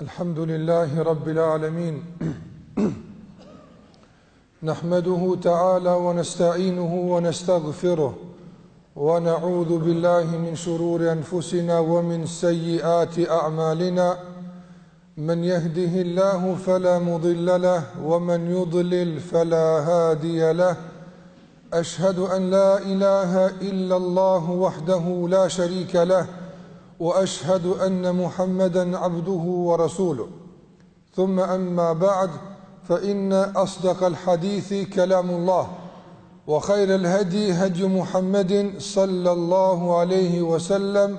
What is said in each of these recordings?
الحمد لله رب العالمين نحمده تعالى ونستعينه ونستغفره ونعوذ بالله من شرور أنفسنا ومن سيئات أعمالنا من يهده الله فلا مضل له ومن يضلل فلا هادي له أشهد أن لا إله إلا الله وحده لا شريك له واشهد ان محمدا عبده ورسوله ثم اما بعد فان اصدق الحديث كلام الله وخير الهدي هدي محمد صلى الله عليه وسلم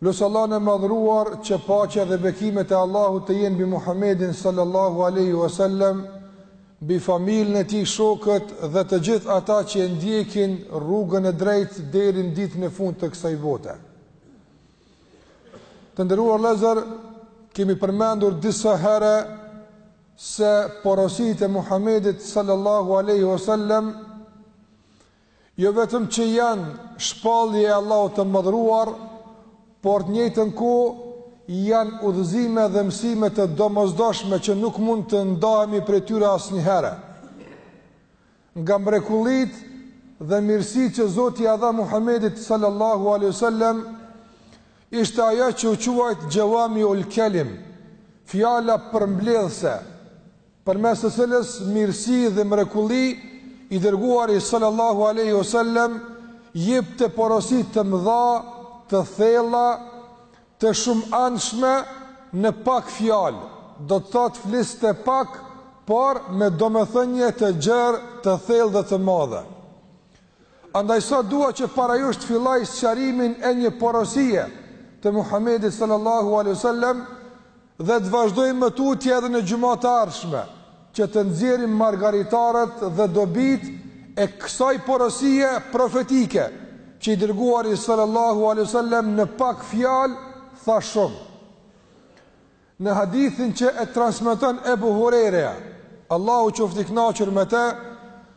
Lus Allahun e Madhëruar që paqja dhe bekimet e Allahut të jenë mbi Muhammedin sallallahu alejhi ue sellem, mbi familjen e tij, shokët dhe të gjithë ata që e ndjekin rrugën e drejtë deri në ditën e fundit të kësaj bote. Të nderuar vëllezër, kemi përmendur disa herë se porositë e Muhammedit sallallahu alejhi ue sellem Jo vetëm që janë shpallje e Allahut të Madhëruar, por të njëjtën kohë janë udhëzime dhe mësime të domosdoshme që nuk mund të ndahemi prej tyre asnjëherë. Nga mrekullitë dhe mirësitë që Zoti ja dha Muhamedit sallallahu alaihi wasallam ishte ajo që u quajt Xhevami ul Kelim, fjala përmbledhëse. përmes së cilës mirësi dhe mrekulli i dërguari sallallahu alaihi wasallam jepte porosi të mëdha, të thella, të shumëanshme në pak fjalë, do të thotë fliste pak, por me domethënie të gjerë, të thellë dhe të madhe. Andaj sot dua që para jush të filloj sqarimin e një porosie të Muhamedit sallallahu alaihi wasallam Dhe të vazhdojmë më tutje edhe në xhumat e ardhshme, që të nxjerrim margaritarët dhe dobitë e kësaj porosie profetike, që i Dërguari sallallahu alejhi ve sellem në pak fjalë tha shumë. Në hadithin që e transmeton Ebu Hurejreja, Allahu qoftë i kënaqur me të,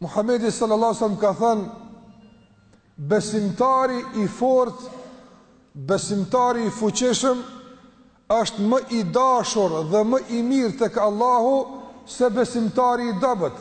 Muhamedi sallallahu alaihi wasallam ka thënë besimtari i fortë, besimtari i fuqishëm është më i dashur dhe më i mirë tek Allahu se besimtari i dobët.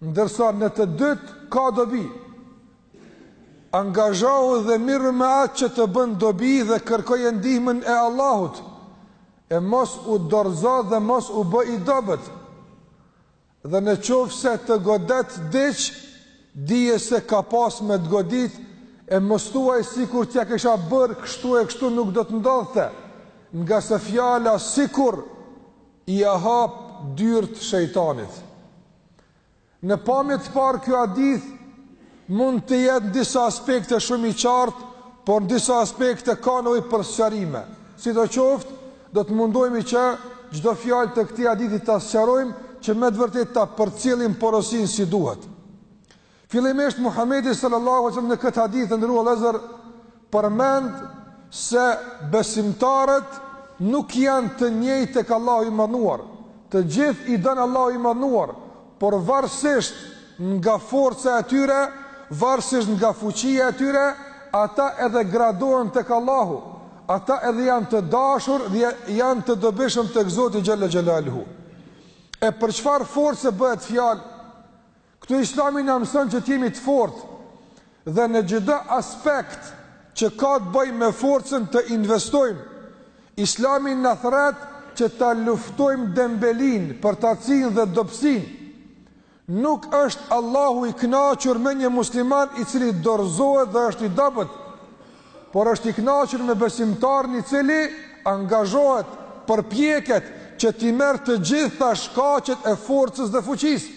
Ndërsa në të dytë ka dobi. Angazhohu dhe mirru me atë që të bën dobi dhe kërkoje ndihmën e Allahut. E mos u dorëzo dhe mos u bë i dobët. Dhe në qoftë se të godet diç, dije se ka pas me të godit, e mos thuaj sikur t'ja kisha bërë kështu e kështu nuk do të ndodhte, ngase fjala sikur ia hap dyert shejtanit. Në pamje të parë ky hadith Mund të jetë në disa aspekte shumë i qartë, por në disa aspekte ka nevojë për sqarime. Sidoqoftë, do të mundohemi që çdo fjalë të këtij hadithi ta sqarojmë që me të vërtetë ta përcjellim porosinë si duhet. Fillimisht Muhamedi sallallahu alaihi wasallam në këtë hadith të nderuar vëllezër përmend se besimtarët nuk janë të njëjtë tek Allahu i Madhëruar, të gjithë i don Allahu i Madhëruar, por varësisht nga forca e tyre, varësisht nga fuqia e tyre, ata edhe gradohen tek Allahu, ata edhe janë të dashur dhe janë të dobishëm tek Zoti xhel-le xhelaluhu. E për çfarë force bëhet fjalë? Këtu Islami na mëson që të jemi të fortë dhe në çdo aspekt që ka të bëjë me forcën të investojmë. Islami na thret që ta luftojmë dembelinë, përtacinë dhe dobësinë. Nuk është Allahu i kënaqur me një musliman i cili dorëzohet dhe është i dobët, por është i kënaqur me besimtarin i cili angazhohet, përpjeket që t'i merr të gjitha shkaqet e forcës dhe fuqisë.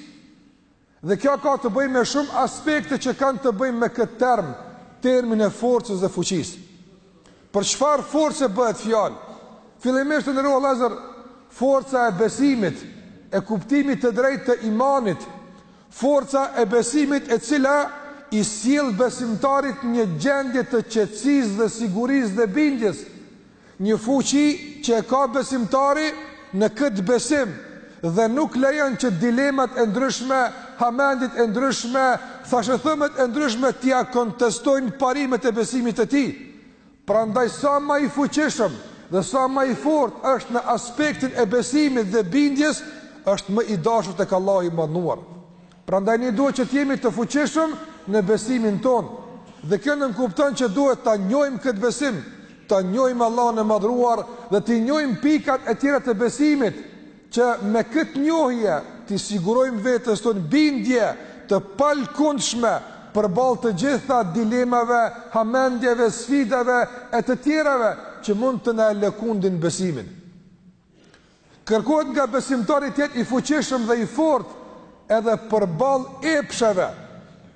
Dhe kjo ka të bëjmë me shumë aspekte që kanë të bëjnë me këtë term, termin e forcës dhe fuqisë. Për çfarë force bëhet fjalë? Fillimisht të nderuar vëllezër, forca e besimit, e kuptimit të drejtë të imanit, forca e besimit e cila i sjell besimtarit një gjendje të qetësisë dhe sigurisë dhe bindjes, Një fuqi që e ka besimtari në këtë besim dhe nuk lejon që dilemat e ndryshme, hamendjet e ndryshme, thashethëmet e ndryshme t'ia kontestojnë parimet e besimit të tij. Prandaj sa ma i fuqishëm dhe sa ma i fortë është në aspektin e besimit dhe bindjes, është më i dashur tek Allahu i Madhëruar. Prandaj ne duhet që të jemi të fuqishëm në besimin tonë, dhe kjo nënkupton që duhet ta njohim këtë besim, ta njohim Allahun e Madhëruar dhe t'i njohim pikat e tjera të besimit, që me këtë njohje t'i sigurojmë vetes tonë bindje të palëkundshme përballë të gjitha dilemave, hamendjeve, sfidave e të tjerave që mund të na e lëkundin besimin. Kërkohet nga besimtari të jetë i fuqishëm dhe i fortë edhe përballë epsheve,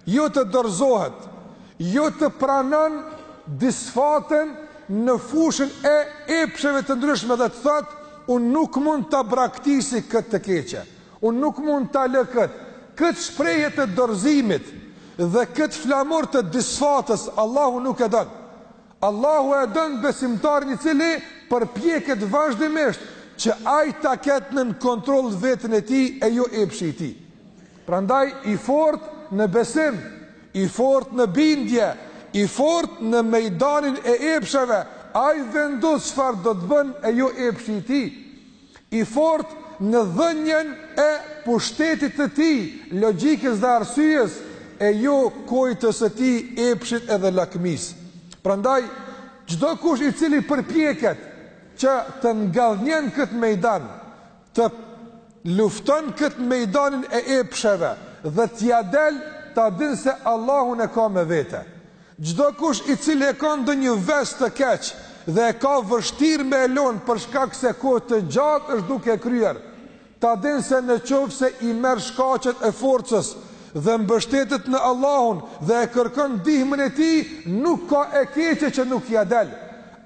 jo të dorëzohet, jo të pranon disfatën në fushën e epsheve të ndryshme dhe të thotë, unë nuk mund ta braktisi këtë të keqe, unë nuk mund ta lë këtë. Këtë shprehje të dorëzimit dhe këtë flamur të disfatës Allahu nuk e don. Allahu e don besimtarin i cili përpjeket vazhdimisht që ai ta ketë nën kontroll veten e tij e jo epshi i tij. Prandaj i fortë në besim, i fortë në bindje, i fortë në mejdanin e epsheve, ai vendos çfarë do të bën e jo epshi i tij. I fortë në dhënien e pushtetit të tij, logjikës dhe arsyes, e jo kotës së tij, epshit edhe lakmisë. Prandaj, çdokush i cili përpjeket që të ngadhnjen këtë mejdan, të lufton këtë mejdan e epsheve dhe t'ia del, ta dinë se Allahun e ka me vete. Çdokush i cili e ka ndonjë ves të keq dhe e ka vështirë me e lënë për shkak se kohë të gjatë është duke e kryer, ta dinë se në qoftë se i merr shkaqet e forcës dhe mbështetet në Allahun dhe e kërkon ndihmën e Tij, nuk ka e keqe që nuk ia del.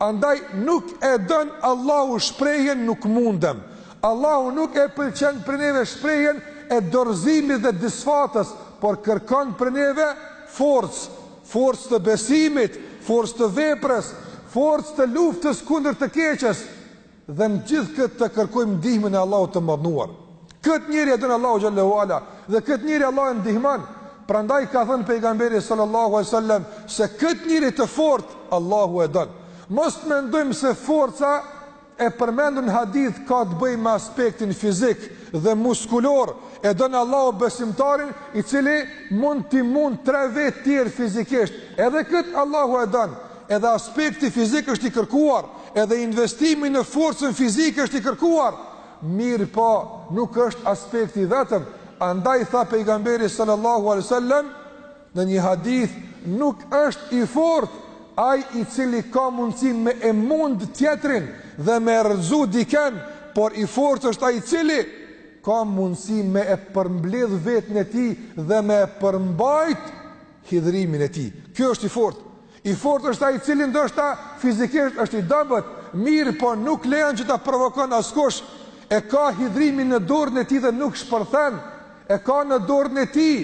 Andaj nuk e don Allahu shprehjen nuk mundem. Allahu nuk e pëlqen prej neve shprehjen e dorëzimit dhe disfatës, por kërkon prej neve, Forcë, forcë të besimit, forcë të veprës, forcë të luftës kundër të keqes dhe në gjithë këtë të kërkojmë ndihmën e Allahut të Madhnuar. Këtë njeri e don Allahu xhallahu ala dhe këtë njeri Allahu e ndihmon. Prandaj ka thënë pejgamberi sallallahu alaihi wasallam se këtë njeri të fortë Allahu e don. Mos të mendojmë se forca E përmendur në hadith ka të bëjë me aspektin fizik dhe muskulor, e don Allahu besimtarin i cili mund t'i mund tre vetë tjerë fizikisht, edhe këtë Allahu e don, edhe aspekti fizik është i kërkuar, edhe investimi në forcën fizike është i kërkuar, mirëpo nuk është aspekti i vetëm, andaj tha pejgamberi sallallahu alai sallam, Në një hadith nuk është i fortë ai i cili ka mundësi me e mund tjetrin dhe me e rrëzu diken, por i fortë është ai i cili ka mundësi me e përmbledh veten e tij dhe me e përmbajt hidhërimin e tij. Ky është i fortë. I fortë është ai i cili ndoshta fizikisht është i dobët, mirëpo nuk lejon që ta provokon askush. E ka hidhërimin në dorën e tij dhe nuk shpërthen. E ka në dorën e tij.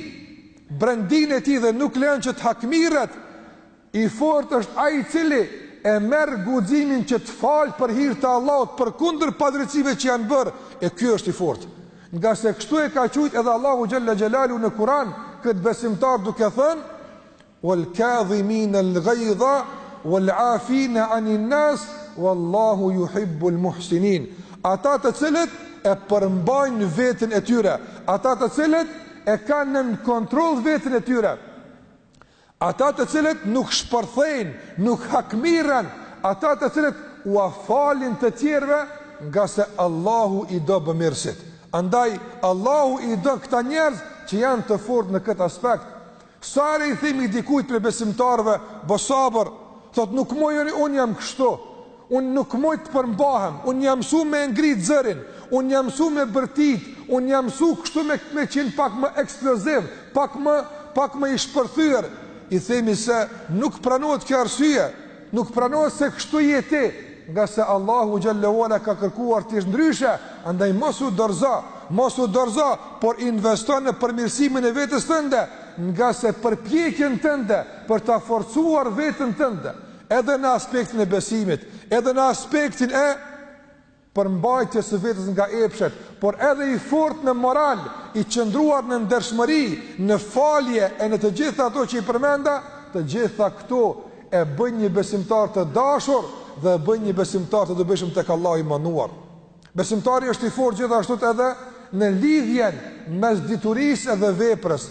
Brendinë e tij dhe nuk lejon që të hakmirret, i fortë është ai i cili e merr guximin që të falë për hir të Allahut përkundër padrejtësive që i janë bërë, e ky është i fortë. Ngase kështu e ka quajtur edhe Allahu xhalla xhelalu në Kur'an këtë besimtar duke thënë: "Wal kadhimin al-ghaydha wal 'afina 'anin nas wallahu yuhibbul muhsinin." Ata të cilët e përmbajnë veten e tyre, ata të cilët e kanë nën kontroll veten e tyre, ata të cilët nuk shpërthejnë, nuk hakmirren, ata të cilët ua falin të tjerëve, ngase Allahu i do bëmirësit. Andaj, Allahu i do këta njerëz që janë të fortë në këtë aspekt, Sa herë i themi dikujt prej besimtarëve, bo sabër, thotë nuk muj unë, unë jam kështu, unë nuk muj të përmbahem, unë jam mësu me ngrit zërin, unë jam mësu me bërtit, unë jam mësu kështu me, me qenë pak më eksploziv, pak më, pak më i shpërthyër, i themi se nuk pranohet kjo arsye, Nuk pranohet se kështu je ti, ngase Allahu xhel-le ue ala ka kërkuar të jesh ndryshe, andaj mos u dorzo, mos u dorzo, por investo në përmirësimin e vetes tënde, ngase përpjekjen tënde për ta forcuar veten tënde, edhe në aspektin e besimit, edhe në aspektin e përmbajtjes së vetes nga epshet, por edhe i fortë në moral, i qëndruar në ndershmëri, në falje e në të gjitha ato që i përmenda, të gjitha këto e bëjnë një besimtar të dashur dhe e bëjnë një besimtar të dobishëm tek Allahu i madhëruar. Besimtari është i fortë gjithashtu edhe në lidhjen mes diturisë dhe veprës.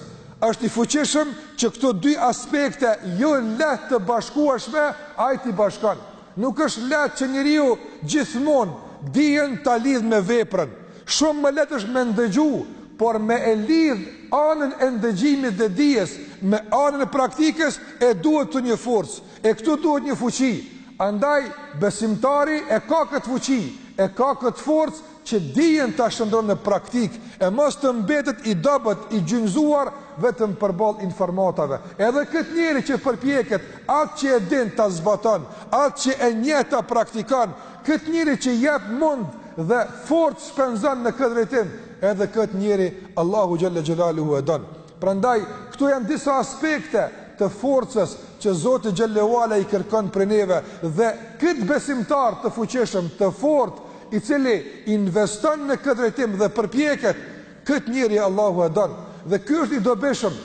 Është i fuqishëm që këto dy aspekte jo lehtë të bashkueshme ai t'i bashkon. Nuk është lehtë që njeriu gjithmonë dijen ta lidhë me veprën. Shumë më lehtë është me ndëgju, por me e lidh anën e ndëgjimit dhe dijes me anën e praktikës e duhet këtu një forcë, e këtu duhet një fuqi. Andaj besimtari e ka këtë fuqi, e ka këtë forcë që dijen ta shndrron në praktikë e mos të mbetet i dobët i gjunjëzuar vetëm përballë informatave. Edhe këtë njeri që përpjeket atë që e din ta zbaton, atë që e njeh ta praktikon, këtë njeri që jep mund dhe forcë shpenzon në këtë drejtim, edhe këtë njeri Allahu xhalla xhelaluhu e don. Prandaj, këtu janë disa aspekte të forcës që Zoti xhel-le ue ala i kërkon prej neve dhe këtë besimtar të fuqishëm, të fortë, i cili investon në këtë drejtim dhe përpjeket, këtë njeri Allahu e don dhe ky është i dobishëm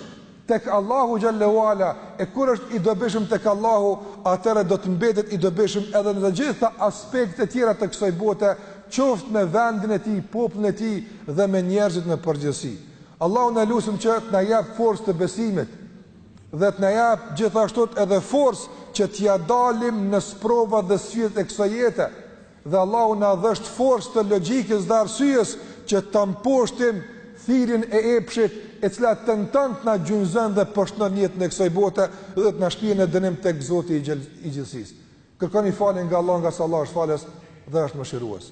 tek Allahu xhel-le ue ala, e kur është i dobishëm tek Allahu, atëherë do të mbetet i dobishëm edhe në të gjitha aspektet e tjera të kësaj bote, qoftë me vendin e tij, popullin e tij dhe me njerëzit në përgjithësi. Allahun e lusim që të na jap forcë të besimit dhe të na jap gjithashtu edhe forcë që t'ia dalim në sprova dhe sfidat e kësaj jete. Dhe Allahu na dhësht forcë të logjikës dhe arsyes që ta mposhtim thirrjen e epshit, e cila tenton të na gjunjëzon dhe poshtënon jetën e kësaj bote dhe të na shpie në dënim tek Zoti i Gjithësisë. Kërkoni falje nga Allahu, ngase Allahu është falës dhe është mëshirues.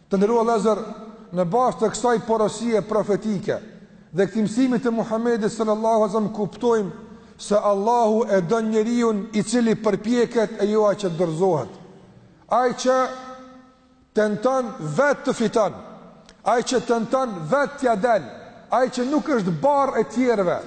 Të nderuar vëllezër, në bazë të kësaj porosie profetike dhe këtij mësimi të Muhamedit sallallahu alaihi wasallam kuptojmë se Allahu e don njeriun i cili përpjeket e jo ai që dorëzohet. Ai që tenton vetë të fiton, ai që tenton vetë t'ia dal, ai që nuk është barrë e tjerëve,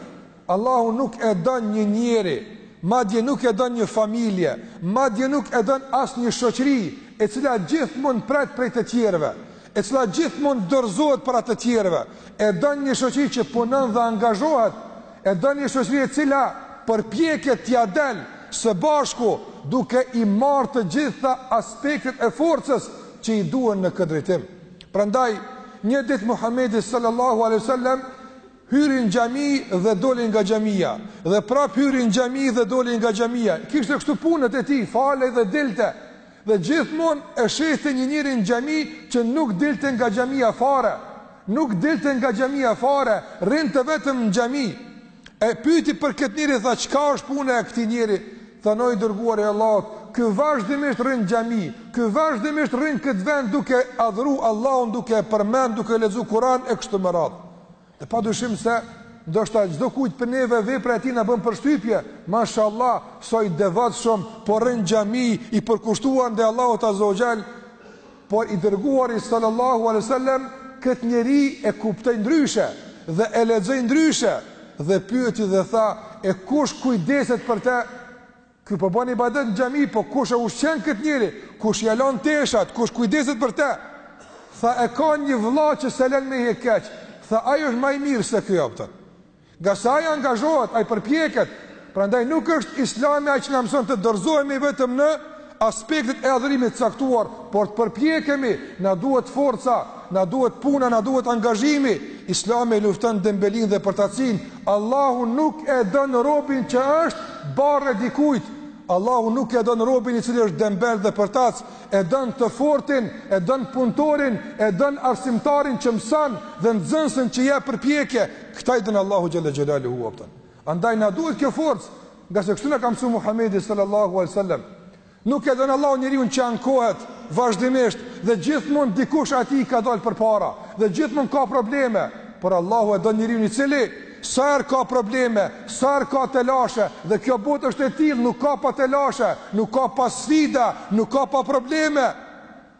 Allahu nuk e don një njeri, madje nuk e don një familje, madje nuk e don as një shoqëri, e cila gjithmonë pret prej të tjerëve, e cila gjithmonë dorëzohet para të tjerëve, e don një shoqëri që punon dhe angazhohet, e don një shoqëri e cila përpjeket t'ia del së bashku duke i marrë të gjitha aspektet e forcës që i duhen në këtë drejtim. Prandaj, një ditë Muhamedi sallallahu alaihi wasallam Hyri në xhami dhe doli nga xhamia, dhe prap hyri në xhami dhe doli nga xhamia. Kishte kështu punët e tij, falej dhe dilte. Dhe gjithmonë e shihte një njeri në xhami që nuk dilte nga xhamia fare. Nuk dilte nga xhamia fare, rrinte vetëm në xhami. E pyeti për këtë njeri, tha, çka është puna e këtij njeri? Thanë o i dërguari i Allahut, ky vazhdimisht rrin në xhami, ky vazhdimisht rrin n'këtë vend duke adhuru Allahun, duke e përmend, duke lexu Kur'an e kështu me radhë. Dhe pa dyshim se, ndoshta çdokujt prej neve vepra e tij na bën përshtypje, mashallah, sa i devotshëm, po rrin n'xhami, i përkushtuar ndaj Allahut azze ve xhel, por i dërguari sallallahu alaihi wasallam këtë njeri e kuptoi ndryshe, dhe e lexoi ndryshe, dhe pyeti dhe tha, e kush kujdeset për te, Ky po bën ibadet në xhami, po kush e ushqen këtë njeri, kush ia lan teshat, kush kujdeset për te? Tha, e ka një vla që s'e len me hjek keq, tha, ai është ma i mirë se ky, pëtën. Ngase ai angazhohet, ai përpjeket, prandaj nuk është islami ai që na mëson të dorëzohemi vetëm në aspektet e adhurimit të caktuar, por të përpjekemi, na duhet forca, Na duhet puna, na duhet angazhimi. Islami e lufton dembelinë dhe përtacinë. Allahu nuk e don robin që është barrë e dikujt. Allahu nuk e don robin i cili është dembel dhe përtac, e don të fortin, e don punëtorin, e don arsimtarin që mëson dhe nxënësin që jep përpjekje. Këta i don Allahu xhalla xhelaluhu aptan. Andaj na duhet kjo forcë, ngase kështu na ka mësuar Muhamedi sallallahu alaihi wasallam. Nuk e don Allahu njeriun që ankohet vazhdimisht dhe gjithmonë dikush atij i ka dalë përpara dhe gjithmonë ka probleme, por Allahu e don njeriun i cili sa herë ka probleme, sa herë ka telashe dhe kjo botë është e tillë, nuk ka pa telashe, nuk ka pa sfida, nuk ka pa probleme.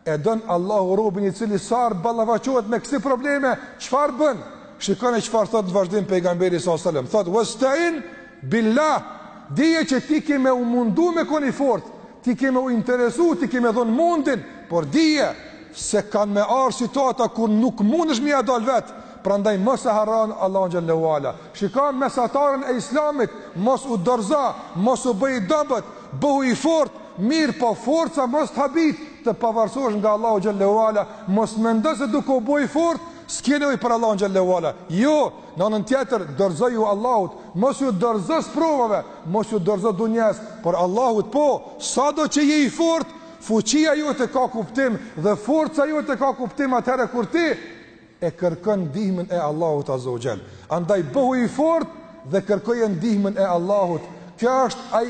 E don Allahu robin i cili sa herë ballafaqohet me kësi probleme, çfarë bën? Shikoni çfarë thot në vazhdim pejgamberi alejhi selam. Thot wastain billah. Dije që ti ke me u mundu me kon i fortë, ti ke me u interesu, ti ke me dhon mundin, por dije se kanë me ardhë situata kur nuk mundesh ti me ia dal vetë, prandaj mos e harro Allahun xhel-le ve ala. Shikoni mesatarën e islamit, mos u dorzo, mos u bëj i dobët, bëhu i fort, Mirëpo forca mos të habit të pavarësohesh nga Allahu xhallahu ala, mos mendo se duke u bë i fortë s'ke nevojë për Allahun xhallahu ala. Jo, në anën tjetër dorëzoju Allahut, mos ju dorëzo sprovave, mos ju dorëzo dunjas, por Allahut po, sado që je i fortë, fuqia jote ka kuptim dhe forca jote ka kuptim atëherë kur ti e kërkon ndihmën e Allahut azza wa jall. Andaj bëhu i fortë dhe kërkoje ndihmën e Allahut. Kjo është ai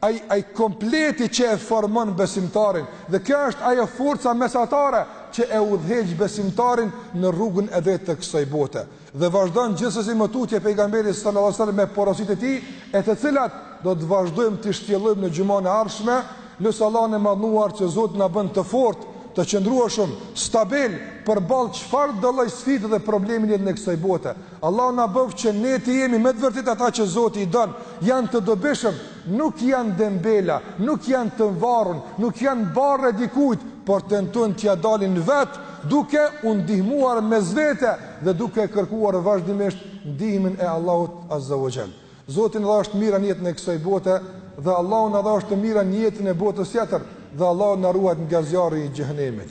Ai ai kompleti që e formon besimtarin dhe kjo është ajo forca mesatare që e udhëheq besimtarin në rrugën e drejtë të kësaj bote. Dhe vazhdon gjithsesi më tutje pejgamberi sallallahu alajhi wasallam me porositë e tij, e të cilat do të vazhdojmë t'i shtjellojmë në xhumën e ardhshme, lus Allahun e madhnuar që Zoti na bën të fortë, të qëndrueshëm, stabil përballë çfarëdo lloj sfide dhe problemi në jetën e kësaj bote. Allahu na bëftë që ne të jemi me të vërtetë ata që Zoti i don, janë të dobishëm, nuk janë dembela, nuk janë të varun, nuk janë barrë e dikujt, por tentojnë t'ia dalin vetë, duke u ndihmuar mes vete dhe duke kërkuar vazhdimisht ndihmën e Allahut azza wa jall. Zoti na dhashtë të mira në jetën e kësaj bote dhe Allahu na dhashtë të mira në jetën e botës tjetër dhe Allahu na ruajt nga zjarri i xhehenemit.